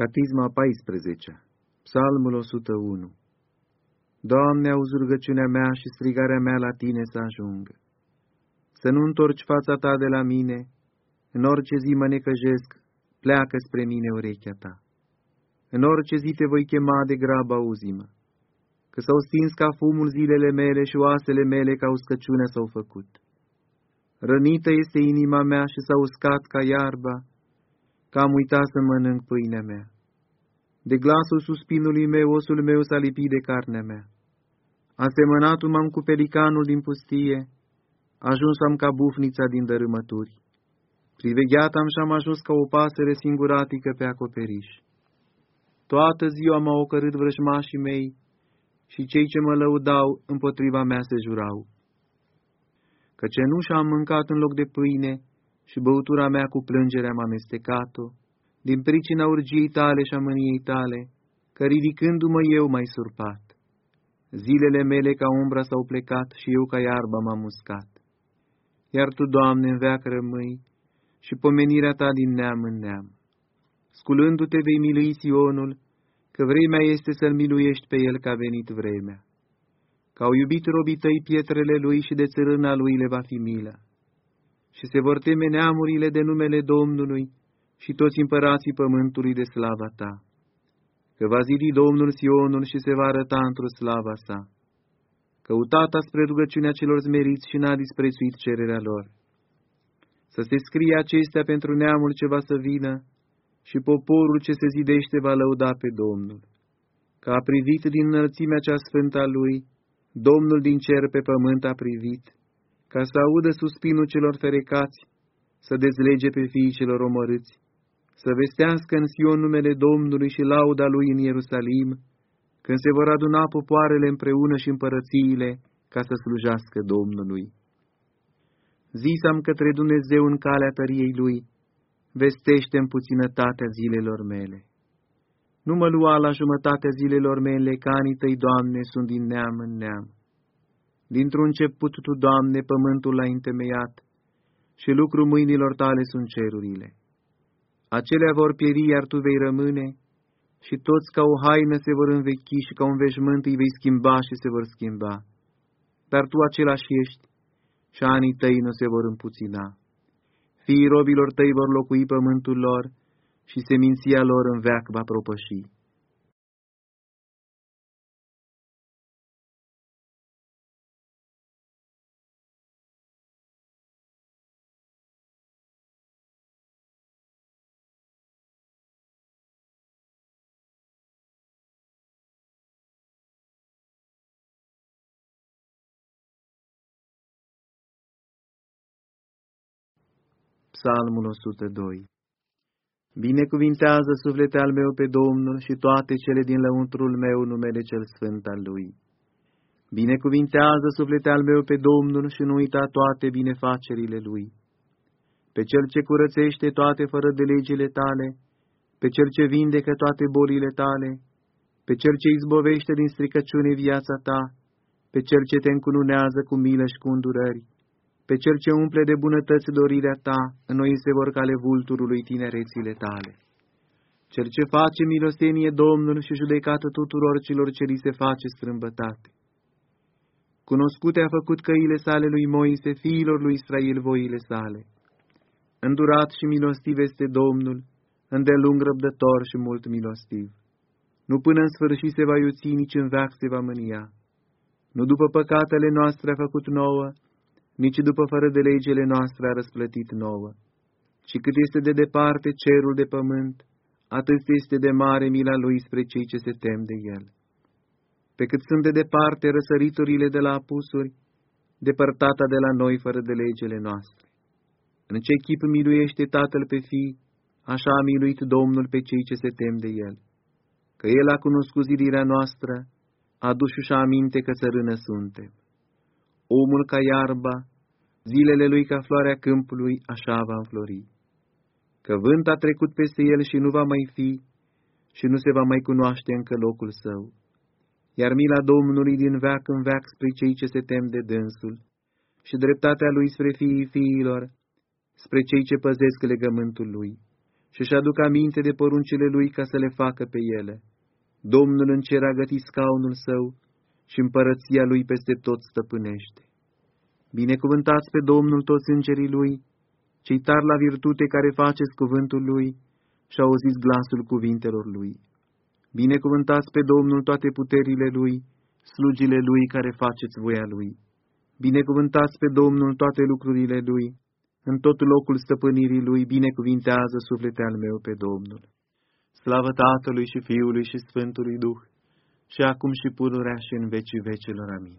Catisma 14 Psalmul 101 Doamne, auzi rugăciunea mea și strigarea mea la Tine să ajungă. Să nu întorci fața Ta de la mine, în orice zi mă necăjesc, pleacă spre mine urechea Ta. În orice zi Te voi chema de grabă, auzi-mă, că s-au stins ca fumul zilele mele și oasele mele ca uscăciunea s-au făcut. Rănită este inima mea și s-a uscat ca iarba, că am uitat să mănânc pâinea mea. De glasul suspinului meu, osul meu s-a lipit de carnea mea. Asemănatul m-am cu pelicanul din pustie, ajuns am ca bufnița din dărâmături. Privegheat am și am ajuns ca o pasăre singuratică pe acoperiș. Toată ziua m-au ocărât vrăjmașii mei și cei ce mă lăudau împotriva mea se jurau. Că cenușa am mâncat în loc de pâine, și băutura mea cu plângere am amestecat-o, din pricina urgiei tale și a mâniei tale, că ridicându-mă eu mai surpat. Zilele mele ca umbra s-au plecat și eu ca iarba m-am uscat. Iar Tu, Doamne, în veac rămâi și pomenirea Ta din neam în neam. Sculându-te vei milui Sionul, că vremea este să-L miluiești pe El ca venit vremea. Că au iubit robii tăi pietrele lui și de țărâna lui le va fi milă și se vor teme neamurile de numele Domnului și toți împărații pământului de slava ta. Că va zidi Domnul Sionul și se va arăta într-o slava sa. Căutata spre rugăciunea celor zmeriți și n-a disprețuit cererea lor. Să se scrie acestea pentru neamul ce va să vină și poporul ce se zidește va lăuda pe Domnul. Că a privit din înălțimea cea sfântă a lui, Domnul din cer pe pământ a privit ca să audă suspinul celor ferecați, să dezlege pe fiii celor omorâți, să vestească în Sion numele Domnului și lauda lui în Ierusalim, când se vor aduna popoarele împreună și împărățiile ca să slujească Domnului. Zisam către Dumnezeu în calea tăriei Lui, vestește-mi puținătatea zilelor mele. Nu mă lua la jumătatea zilelor mele, ca anii tăi, Doamne, sunt din neam în neam. Dintr-un început Tu, Doamne, pământul l-ai întemeiat și lucru mâinilor Tale sunt cerurile. Acelea vor pieri, iar Tu vei rămâne și toți ca o haină se vor învechi și ca un veșmânt îi vei schimba și se vor schimba. Dar Tu același ești și anii Tăi nu se vor împuțina. Fiii robilor Tăi vor locui pământul lor și seminția lor în veac va propăși. Psalmul 102 Binecuvintează suflete al meu pe Domnul și toate cele din lăuntrul meu numele cel sfânt al Lui. Binecuvintează suflete al meu pe Domnul și nu uita toate binefacerile Lui. Pe Cel ce curățește toate fără de legile tale, pe Cel ce vindecă toate bolile tale, pe Cel ce izbovește din stricăciune viața ta, pe Cel ce te încununează cu milă și cu îndurări, pe cel ce umple de bunătăți dorirea ta, noi se vor cale vulturului tinerețile tale. Cel ce face milostenie Domnul și judecată tuturor celor ce li se face strâmbătate. Cunoscute a făcut căile sale lui Moise, fiilor lui Israel voile sale. Îndurat și milostiv este Domnul, îndelung răbdător și mult milostiv. Nu până în sfârșit se va iuți, nici în veac se va mânia. Nu după păcatele noastre a făcut nouă, nici după fără de legele noastre a răsplătit nouă, ci cât este de departe cerul de pământ, atât este de mare mila lui spre cei ce se tem de el. Pe cât sunt de departe răsăriturile de la apusuri, depărtata de la noi fără de legele noastre. În ce chip miluiește Tatăl pe fii, așa a miluit Domnul pe cei ce se tem de el. Că el a cunoscut zidirea noastră, aduși-și aminte că țărână suntem omul ca iarba, zilele lui ca floarea câmpului, așa va înflori. Că vânt a trecut peste el și nu va mai fi, și nu se va mai cunoaște încă locul său. Iar mila Domnului din veac în veac spre cei ce se tem de dânsul, și dreptatea lui spre fiii fiilor, spre cei ce păzesc legământul lui, și-și aduc aminte de poruncile lui ca să le facă pe ele. Domnul în cer a gătit scaunul său și împărăția lui peste tot stăpânește. Binecuvântați pe Domnul toți îngerii lui, cei tari la virtute care faceți cuvântul lui și auziți glasul cuvintelor lui. Binecuvântați pe Domnul toate puterile lui, slugile lui care faceți voia lui. Binecuvântați pe Domnul toate lucrurile lui, în tot locul stăpânirii lui binecuvintează suflete al meu pe Domnul. Slavă Tatălui și Fiului și Sfântului Duh, și acum și pururea și în vecii vecelor. Amin.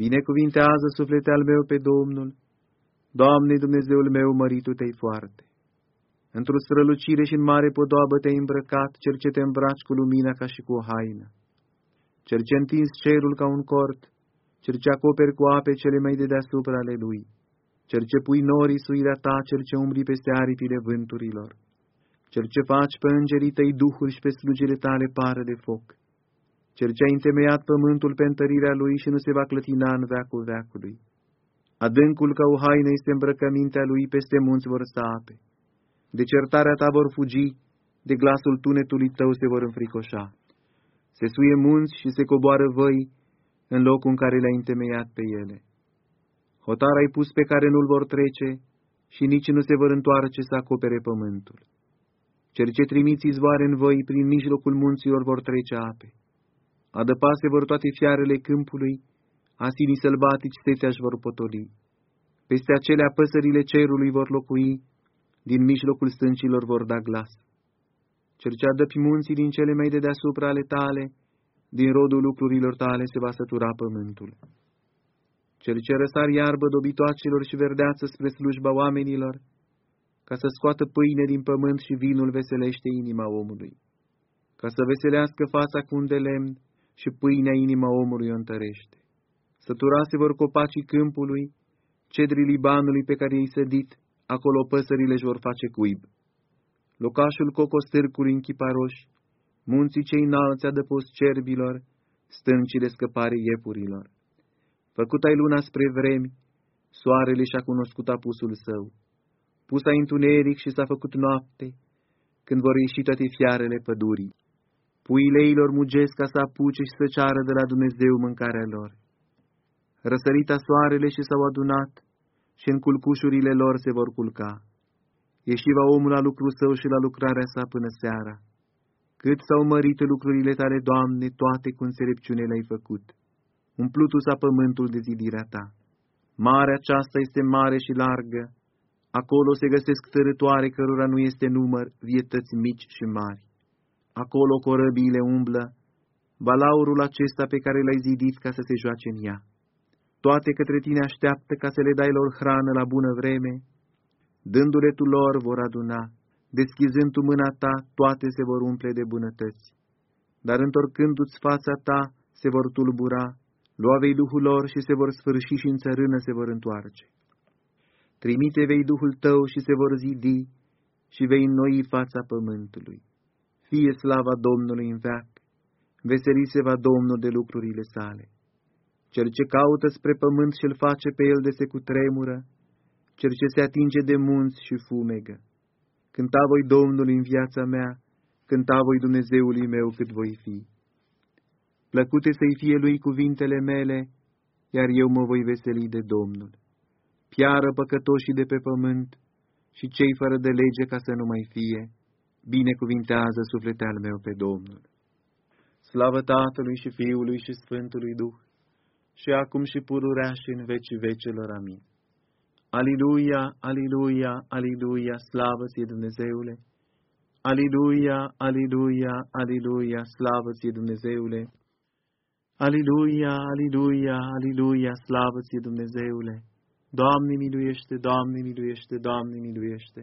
Binecuvintează suflete al meu pe Domnul, Doamne Dumnezeul meu, măritu te foarte. Într-o strălucire și în mare podoabă te-ai îmbrăcat, cel ce te îmbraci cu lumina ca și cu o haină. Cel ce întins cerul ca un cort, cel ce acoperi cu ape cele mai de deasupra ale lui, cel ce pui norii suirea ta, cel ce umbri peste aripile vânturilor, cel ce faci pe îngerii tăi duhuri și pe slugile tale pară de foc, cel ce a întemeiat pământul pe întărirea lui și nu se va clătina în veacul veacului. Adâncul ca o haină este îmbrăcămintea lui, peste munți vor sta ape. De certarea ta vor fugi, de glasul tunetului tău se vor înfricoșa. Se suie munți și se coboară văi în locul în care le-ai întemeiat pe ele. Hotar ai pus pe care nu-l vor trece și nici nu se vor întoarce să acopere pământul. Cel ce trimiți izvoare în voi, prin mijlocul munților vor trece ape. Adăpase vor toate fiarele câmpului, asinii sălbatici setea își vor potoli. Peste acelea păsările cerului vor locui, din mijlocul stâncilor vor da glas. Cel ce adă munții din cele mai de deasupra ale tale, din rodul lucrurilor tale se va sătura pământul. Cel ce răsar iarbă dobitoacelor și verdeață spre slujba oamenilor, ca să scoată pâine din pământ și vinul veselește inima omului, ca să veselească fața cu un de lemn și pâinea inima omului o întărește. Săturase vor copacii câmpului, cedrii Libanului pe care i sădit, acolo păsările își vor face cuib. Locașul cocostârcului închiparoși, munții cei înalți adăpost cerbilor, stâncile scăpare iepurilor. Făcut ai luna spre vremi, soarele și-a cunoscut apusul său. Pus ai întuneric și s-a făcut noapte, când vor ieși toate fiarele pădurii. Puileilor mugesc ca să apuce și să ceară de la Dumnezeu mâncarea lor. Răsărita soarele și s-au adunat și în culcușurile lor se vor culca. Ieșiva omul la lucru său și la lucrarea sa până seara. Cât s-au mărit lucrurile tale, Doamne, toate cu înțelepciune le-ai făcut. Umplutu s-a pământul de zidirea ta. Marea aceasta este mare și largă. Acolo se găsesc tărătoare cărora nu este număr, vietăți mici și mari. Acolo corăbiile umblă, balaurul acesta pe care l-ai zidit ca să se joace în ea. Toate către tine așteaptă ca să le dai lor hrană la bună vreme, dându-le tu lor vor aduna, deschizând tu mâna ta, toate se vor umple de bunătăți. Dar întorcându-ți fața ta, se vor tulbura, lua vei Duhul lor și se vor sfârși și în țărână se vor întoarce. Trimite vei Duhul tău și se vor zidi și vei înnoi fața pământului. Fie slava Domnului în veac, veseli se va Domnul de lucrurile sale. Cel ce caută spre pământ și-l face pe el de se cutremură, cel ce se atinge de munți și fumegă. Cânta voi Domnului în viața mea, cânta voi Dumnezeului meu cât voi fi. Plăcute să-i fie lui cuvintele mele, iar eu mă voi veseli de Domnul. Piară păcătoșii de pe pământ și cei fără de lege ca să nu mai fie, binecuvintează suflete al meu pe Domnul. Slavă Tatălui și Fiului și Sfântului Duh, și acum și pururea și în vecii vecelor. Amin. Aliluia, aliluia, aliluia, slavă ție Dumnezeule! Aliluia, aliluia, aliluia, slavă ție Dumnezeule! Aliluia, aliluia, aliluia, slavă ție Dumnezeule! Doamne miluiește, Doamne miluiește, Doamne miluiește!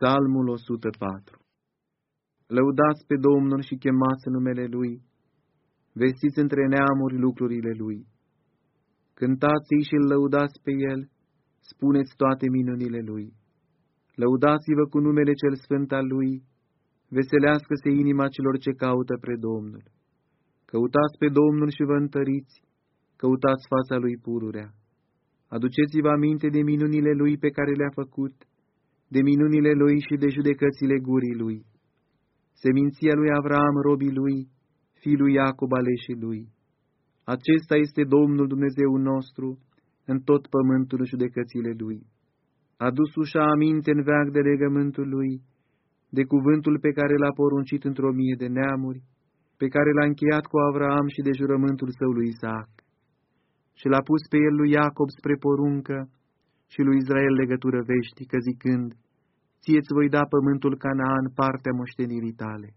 Psalmul 104 Lăudați pe Domnul și chemați numele Lui, vestiți între neamuri lucrurile Lui. Cântați-i și lăudați pe El, spuneți toate minunile Lui. Lăudați-vă cu numele cel sfânt al Lui, veselească-se inima celor ce caută pre Domnul. Căutați pe Domnul și vă întăriți, căutați fața Lui pururea. Aduceți-vă aminte de minunile Lui pe care le-a făcut, de minunile lui și de judecățile gurii lui. Seminția lui Avram, robii lui, fiul Iacob aleșii lui. Acesta este Domnul Dumnezeu nostru, în tot pământul judecățile lui. A dus ușa aminte în veac de legământul lui, de cuvântul pe care l-a poruncit într-o mie de neamuri, pe care l-a încheiat cu Avram și de jurământul său lui Isaac. Și l-a pus pe el lui Iacob spre poruncă, și lui Israel legătură veștică, zicând, Ție-ți voi da pământul Canaan, partea moștenirii tale.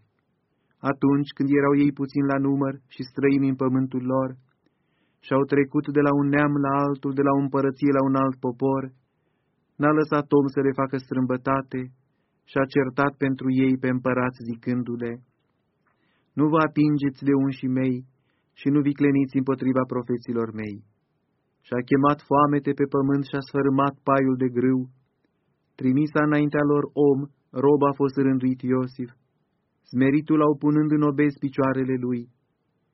Atunci când erau ei puțin la număr și străini în pământul lor, și-au trecut de la un neam la altul, de la o împărăție la un alt popor, n-a lăsat om să le facă strâmbătate și a certat pentru ei pe împărați zicându-le, Nu vă atingeți de unșii mei și nu vicleniți împotriva profeților mei și a chemat foamete pe pământ și a sfărâmat paiul de grâu. Trimisa înaintea lor om, rob a fost rânduit Iosif. Smeritul au punând în obez picioarele lui.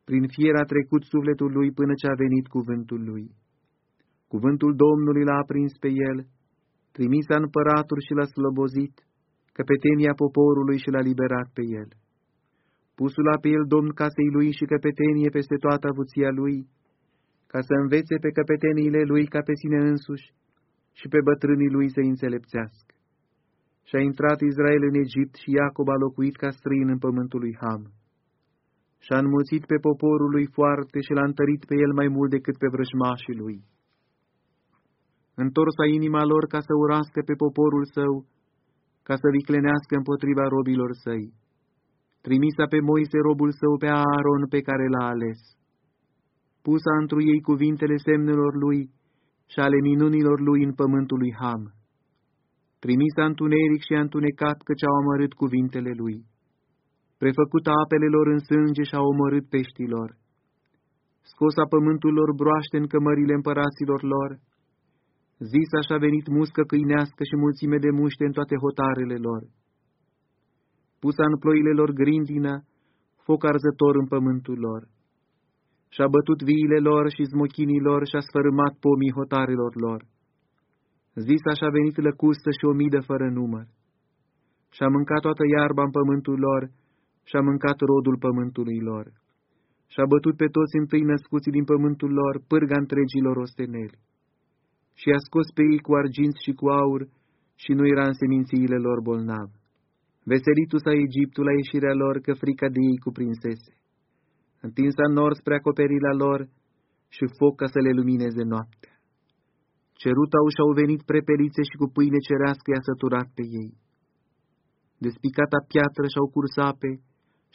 Prin fier a trecut sufletul lui până ce a venit cuvântul lui. Cuvântul Domnului l-a aprins pe el, trimisa împăratul și l-a slobozit, căpetenia poporului și l-a liberat pe el. Pusul pe el domn casei lui și căpetenie peste toată avuția lui, ca să învețe pe căpeteniile lui ca pe sine însuși și pe bătrânii lui să înțelepțească. Și a intrat Israel în Egipt și Iacob a locuit ca străin în pământul lui Ham. Și a înmulțit pe poporul lui foarte și l-a întărit pe el mai mult decât pe vrăjmașii lui. Întorsa inima lor ca să urască pe poporul său, ca să viclenească împotriva robilor săi. Trimisa pe Moise robul său pe Aaron pe care l-a ales pusa întru ei cuvintele semnelor lui și ale minunilor lui în pământul lui Ham. Trimisa întuneric și a întunecat căci au amărât cuvintele lui. Prefăcuta apele lor în sânge și a omorât peștilor. Scosa pământul lor broaște în cămările împăraților lor. Zis așa venit muscă câinească și mulțime de muște în toate hotarele lor. Pusa în ploile lor grindină, foc arzător în pământul lor și-a bătut viile lor și smochinii lor și-a sfărâmat pomii hotarilor lor. Zis așa venit lăcustă și o midă fără număr. Și-a mâncat toată iarba în pământul lor și-a mâncat rodul pământului lor. Și-a bătut pe toți întâi născuții din pământul lor, pârga întregilor osteneli. Și și-a scos pe ei cu argint și cu aur și nu era în semințiile lor bolnav. Veselitul sa Egiptul la ieșirea lor, că frica de ei cuprinsese întinsă în nord spre acoperirea lor și foc ca să le lumineze noaptea. Cerutau și-au venit prepelițe și cu pâine cerească i-a săturat pe ei. Despicata piatră și-au curs ape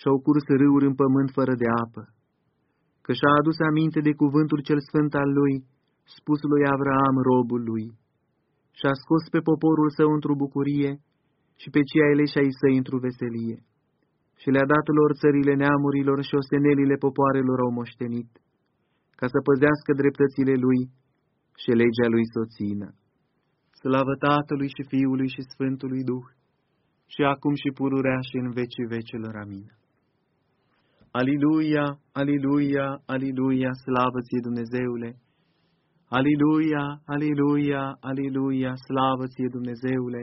și-au curs râuri în pământ fără de apă, că și-a adus aminte de cuvântul cel sfânt al lui, spus lui Avraam, robul lui, și-a scos pe poporul său într-o bucurie și pe cei ai leși săi într-o veselie și le-a dat lor țările neamurilor și ostenelile popoarelor au moștenit, ca să păzească dreptățile lui și legea lui să o țină. Slavă Tatălui și Fiului și Sfântului Duh, și acum și pururea și în vecii vecelor. Amin. Aliluia, aliluia, aliluia, slavă ție Dumnezeule! Aliluia, aliluia, aliluia, slavă ție Dumnezeule!